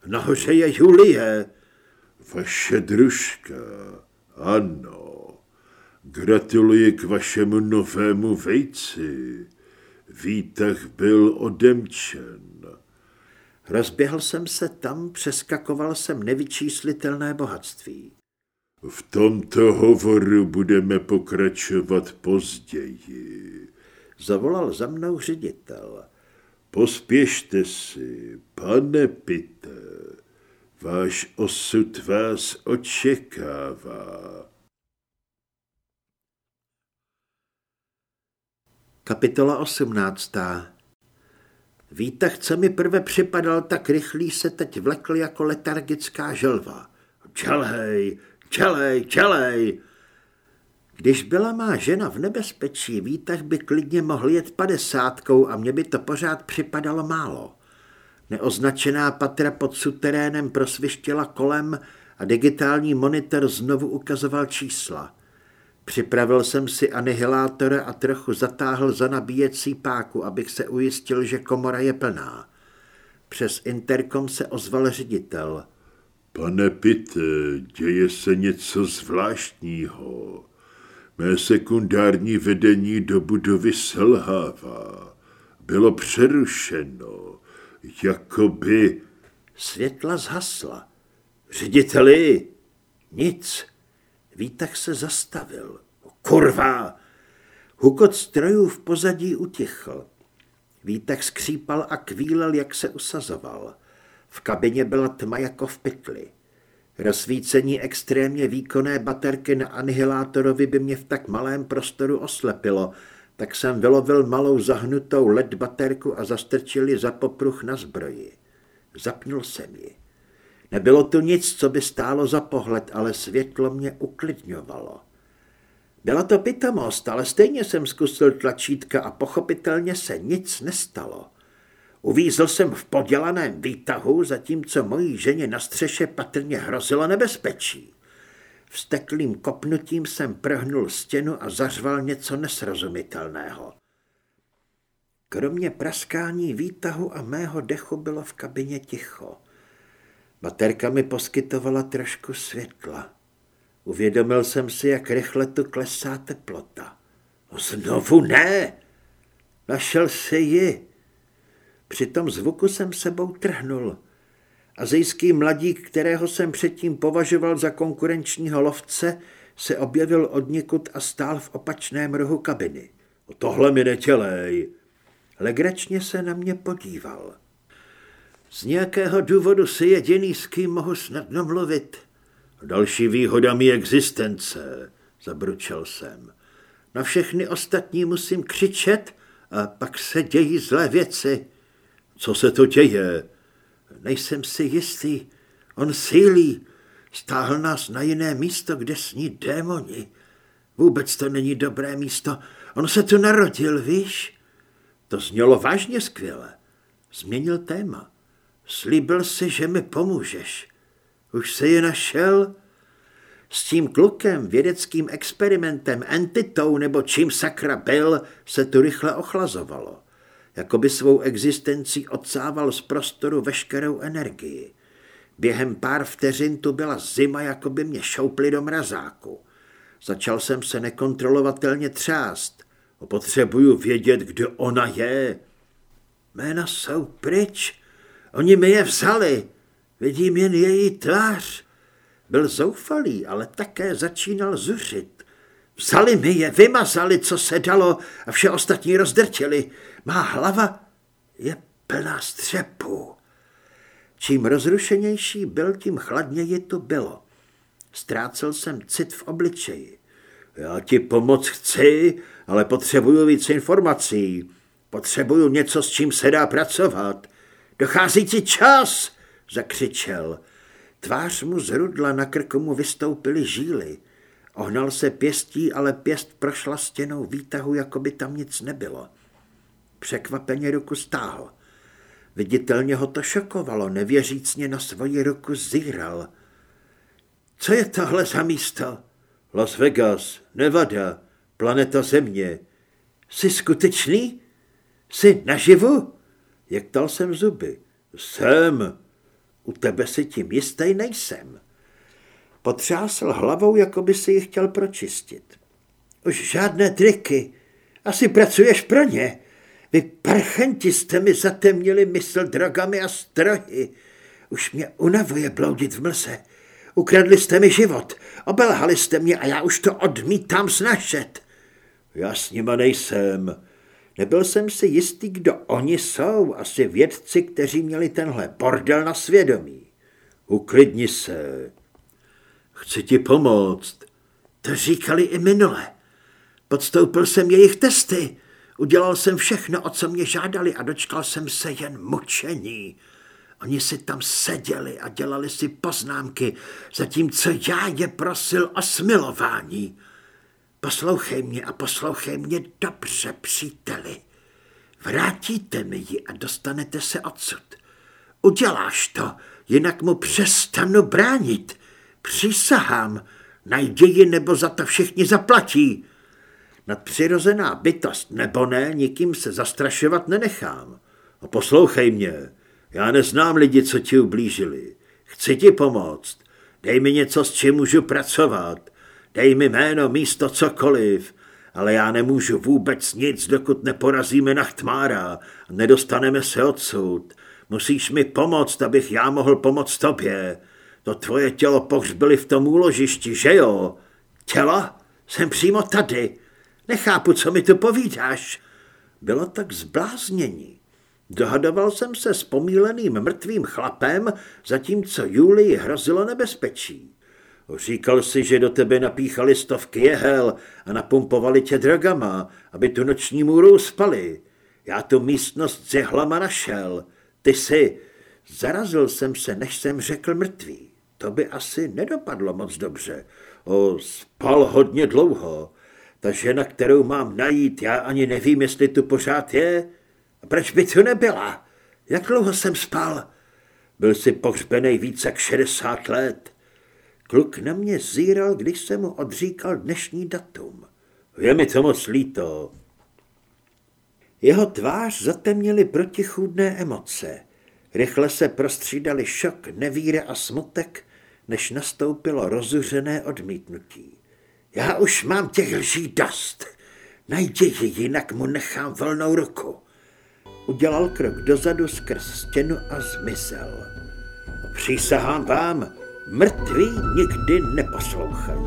Nahoře je Julie. Vaše družka, ano. Gratuluji k vašemu novému vejci. Výtah byl odemčen. Rozběhl jsem se tam, přeskakoval jsem nevyčíslitelné bohatství. V tomto hovoru budeme pokračovat později. Zavolal za mnou ředitel. Pospěšte si, pane Pite, váš osud vás očekává. Kapitola 18. Výtah, co mi prve připadal tak rychlý, se teď vlekl jako letargická želva. Čelej, čelej, čelej! Když byla má žena v nebezpečí, výtah by klidně mohl jet padesátkou a mně by to pořád připadalo málo. Neoznačená patra pod suterénem prosvištěla kolem a digitální monitor znovu ukazoval čísla. Připravil jsem si anihilátora a trochu zatáhl za nabíjecí páku, abych se ujistil, že komora je plná. Přes interkom se ozval ředitel. Pane Pite, děje se něco zvláštního. Mé sekundární vedení do budovy selhává. Bylo přerušeno, jakoby... Světla zhasla. Řediteli, nic. Výtah se zastavil. Kurva! Hukot strojů v pozadí utichl. Výtah skřípal a kvílel, jak se usazoval. V kabině byla tma jako v pytli. Rozsvícení extrémně výkonné baterky na anihilátorovi by mě v tak malém prostoru oslepilo, tak jsem vylovil malou zahnutou LED baterku a zastrčil ji za popruh na zbroji. Zapnul jsem ji. Nebylo tu nic, co by stálo za pohled, ale světlo mě uklidňovalo. Byla to pitomost, ale stejně jsem zkusil tlačítka a pochopitelně se nic nestalo. Uvízl jsem v podělaném výtahu, zatímco mojí ženě na střeše patrně hrozilo nebezpečí. Vsteklým kopnutím jsem prhnul stěnu a zařval něco nesrozumitelného. Kromě praskání výtahu a mého dechu bylo v kabině ticho. Baterka mi poskytovala trošku světla. Uvědomil jsem si, jak rychle tu klesá teplota. Znovu ne! Našel si ji. Při tom zvuku jsem sebou trhnul. Azijský mladík, kterého jsem předtím považoval za konkurenčního lovce, se objevil odnikud a stál v opačném rohu kabiny. Tohle mi netělej. Legračně se na mě podíval. Z nějakého důvodu si jediný, s kým mohu snadno mluvit. Další výhoda mi existence, zabručel jsem. Na všechny ostatní musím křičet a pak se dějí zlé věci. Co se to děje? Nejsem si jistý. On sílí. Stáhl nás na jiné místo, kde sní démoni. Vůbec to není dobré místo. On se tu narodil, víš? To znělo vážně skvěle. Změnil téma. Slíbil si, že mi pomůžeš. Už se je našel? S tím klukem, vědeckým experimentem, entitou nebo čím sakra byl, se tu rychle ochlazovalo jako by svou existencí odsával z prostoru veškerou energii. Během pár vteřin tu byla zima, jako by mě šoupli do mrazáku. Začal jsem se nekontrolovatelně třást. Potřebuju vědět, kdo ona je. Jména jsou pryč. Oni mi je vzali. Vidím jen její tvář. Byl zoufalý, ale také začínal zuřit. Vzali mi je, vymazali, co se dalo a vše ostatní rozdrtili. Má hlava je plná střepu. Čím rozrušenější byl, tím chladněji to bylo. Ztrácel jsem cit v obličeji. Já ti pomoc chci, ale potřebuju víc informací. Potřebuju něco, s čím se dá pracovat. Dochází ti čas, zakřičel. Tvář mu zrudla, na krku mu vystoupily žíly. Ohnal se pěstí, ale pěst prošla stěnou výtahu, jako by tam nic nebylo. Překvapeně ruku stáhl. Viditelně ho to šokovalo, nevěřícně na svoji ruku zíral. Co je tohle za místo? Las Vegas, Nevada, planeta Země. Jsi skutečný? Jsi naživu? Jak tal jsem zuby. Jsem. U tebe si tím jistý nejsem. Potřásl hlavou, jako by si ji chtěl pročistit. Už žádné triky. Asi pracuješ pro ně. Vy prchanti jste mi zatemnili mysl drogami a strohy. Už mě unavuje bloudit v mlse. Ukradli jste mi život, obelhali jste mě a já už to odmítám snažet. Já s nima nejsem. Nebyl jsem si jistý, kdo oni jsou, asi vědci, kteří měli tenhle bordel na svědomí. Uklidni se. Chci ti pomoct. To říkali i minule. Podstoupil jsem jejich testy. Udělal jsem všechno, o co mě žádali a dočkal jsem se jen mučení. Oni si tam seděli a dělali si poznámky, zatímco já je prosil o smilování. Poslouchej mě a poslouchej mě dobře, příteli. Vrátíte mi ji a dostanete se odsud. Uděláš to, jinak mu přestanu bránit. Přísahám, najdi ji nebo za to všichni zaplatí. Nadpřirozená bytost nebo ne, nikým se zastrašovat nenechám. A poslouchej mě, já neznám lidi, co ti ublížili. Chci ti pomoct. Dej mi něco, s čím můžu pracovat. Dej mi jméno, místo, cokoliv. Ale já nemůžu vůbec nic, dokud neporazíme Nachtmára a nedostaneme se odsud. Musíš mi pomoct, abych já mohl pomoct tobě. To tvoje tělo pohřbili v tom úložišti, že jo? Tělo? Jsem přímo tady. Nechápu, co mi tu povídáš. Bylo tak zbláznění. Dohadoval jsem se s pomíleným mrtvým chlapem, zatímco Julii hrozilo nebezpečí. Říkal si, že do tebe napíchali stovky jehel a napumpovali tě dragama, aby tu noční můru spali. Já tu místnost s jehlama našel. Ty si... Zarazil jsem se, než jsem řekl mrtvý. To by asi nedopadlo moc dobře. O, spal hodně dlouho. Ta žena, kterou mám najít, já ani nevím, jestli tu pořád je. A proč by tu nebyla? Jak dlouho jsem spal? Byl si pohřbený více jak 60 let. Kluk na mě zíral, když jsem mu odříkal dnešní datum. Je mi to moc líto. Jeho tvář zatemnily protichůdné emoce. Rychle se prostřídali šok, nevíra a smutek, než nastoupilo rozuřené odmítnutí. Já už mám těch lží dost. Najdi ji, jinak mu nechám volnou ruku. Udělal krok dozadu skrz stěnu a zmizel. Přísahám vám, mrtví nikdy neposlouchají.